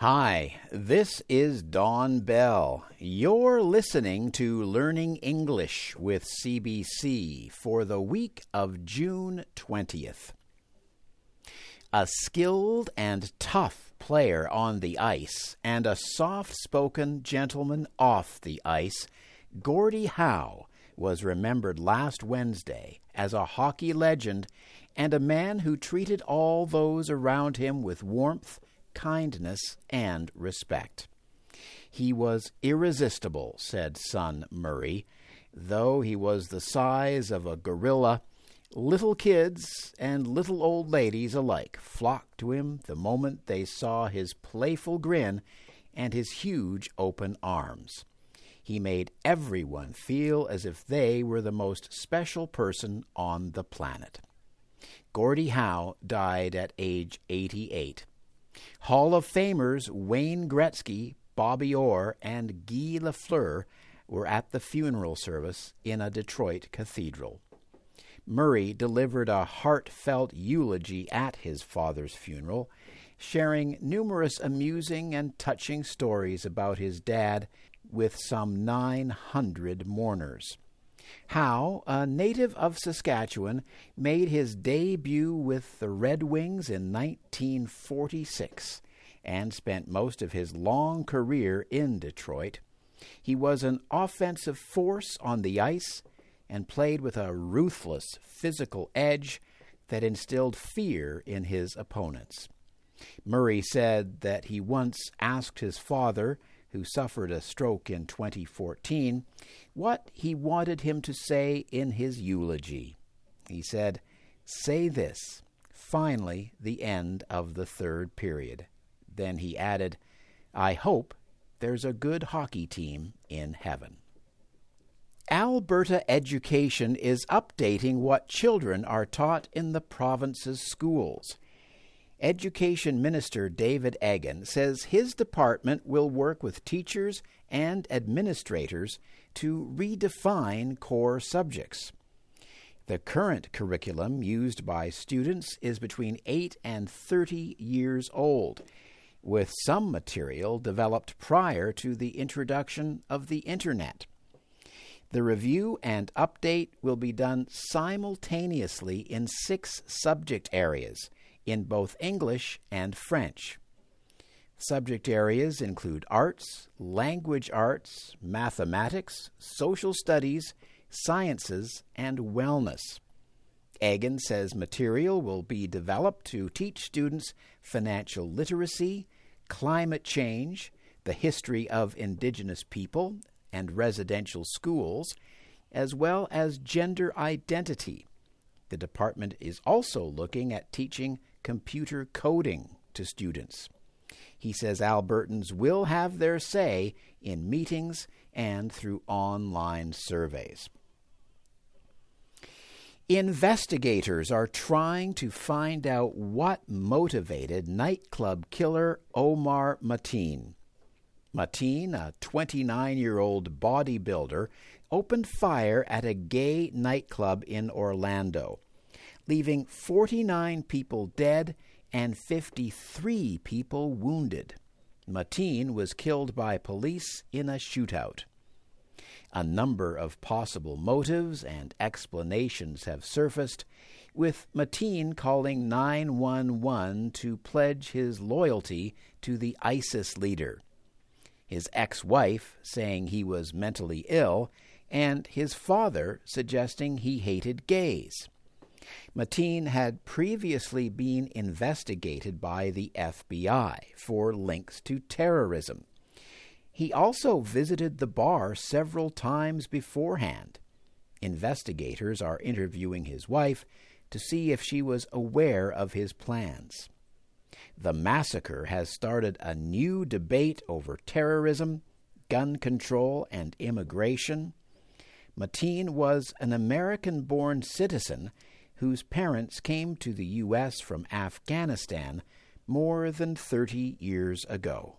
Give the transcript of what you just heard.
Hi, this is Don Bell. You're listening to Learning English with CBC for the week of June 20th. A skilled and tough player on the ice and a soft spoken gentleman off the ice, Gordie Howe was remembered last Wednesday as a hockey legend and a man who treated all those around him with warmth kindness, and respect. He was irresistible, said son Murray. Though he was the size of a gorilla, little kids and little old ladies alike flocked to him the moment they saw his playful grin and his huge open arms. He made everyone feel as if they were the most special person on the planet. Gordie Howe died at age 88. Hall of Famers Wayne Gretzky, Bobby Orr, and Guy Lafleur were at the funeral service in a Detroit cathedral. Murray delivered a heartfelt eulogy at his father's funeral, sharing numerous amusing and touching stories about his dad with some 900 mourners. Howe, a native of Saskatchewan, made his debut with the Red Wings in 1946 and spent most of his long career in Detroit. He was an offensive force on the ice and played with a ruthless physical edge that instilled fear in his opponents. Murray said that he once asked his father who suffered a stroke in 2014, what he wanted him to say in his eulogy. He said, Say this, finally, the end of the third period. Then he added, I hope there's a good hockey team in heaven. Alberta Education is updating what children are taught in the province's schools. Education Minister David Eggen says his department will work with teachers and administrators to redefine core subjects. The current curriculum used by students is between 8 and 30 years old, with some material developed prior to the introduction of the Internet. The review and update will be done simultaneously in six subject areas in both English and French. Subject areas include arts, language arts, mathematics, social studies, sciences, and wellness. Eggen says material will be developed to teach students financial literacy, climate change, the history of Indigenous people and residential schools, as well as gender identity. The department is also looking at teaching computer coding to students. He says Albertans will have their say in meetings and through online surveys. Investigators are trying to find out what motivated nightclub killer Omar Mateen. Mateen, a 29 year old bodybuilder, opened fire at a gay nightclub in Orlando leaving 49 people dead and 53 people wounded. Mateen was killed by police in a shootout. A number of possible motives and explanations have surfaced, with Mateen calling 911 to pledge his loyalty to the ISIS leader. His ex wife saying he was mentally ill, and his father suggesting he hated gays. Mateen had previously been investigated by the FBI for links to terrorism. He also visited the bar several times beforehand. Investigators are interviewing his wife to see if she was aware of his plans. The massacre has started a new debate over terrorism, gun control, and immigration. Mateen was an American born citizen whose parents came to the U.S. from Afghanistan more than 30 years ago.